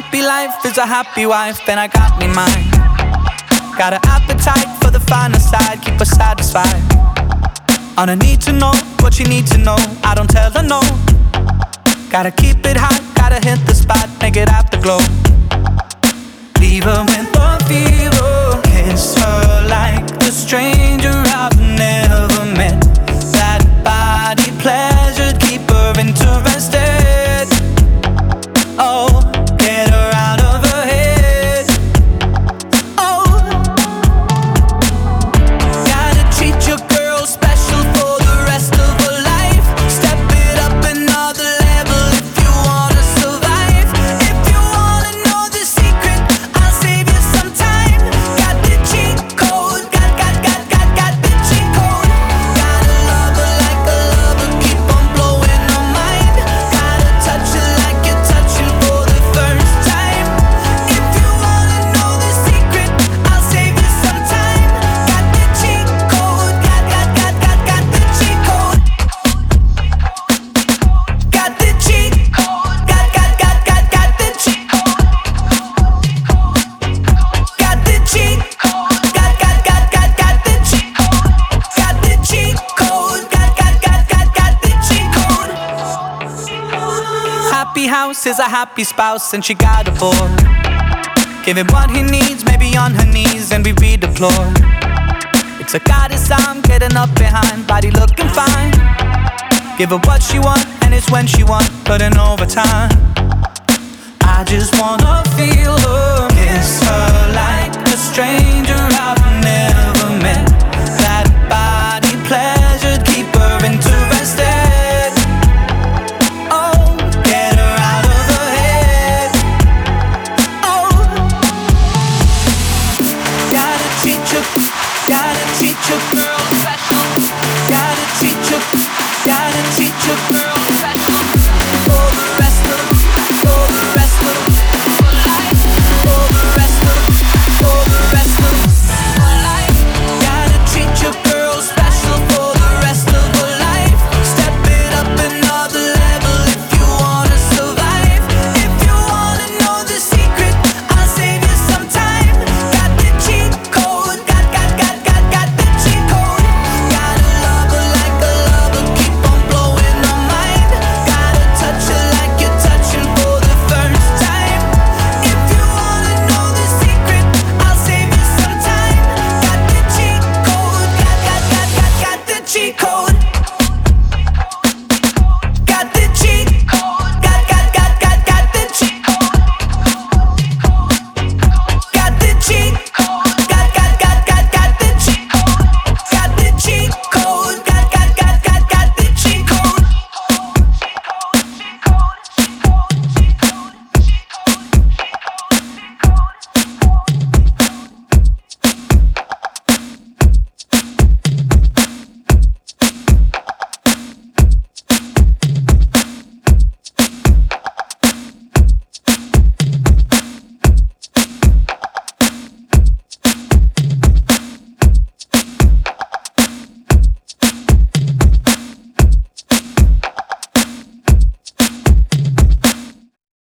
happy life is a happy wife, and I got me mine. Got an appetite for the finer side, keep her satisfied. On a need to know what you need to know, I don't tell her no. Gotta keep it hot, gotta hit the spot, make it afterglow. Happy house is a happy spouse, and she got a boy. Give him what he needs, maybe on her knees, and we redeploy. It's a goddess I'm getting up behind, body looking fine. Give her what she want, and it's when she want, but in overtime. I just wanna feel her, kiss her like a stranger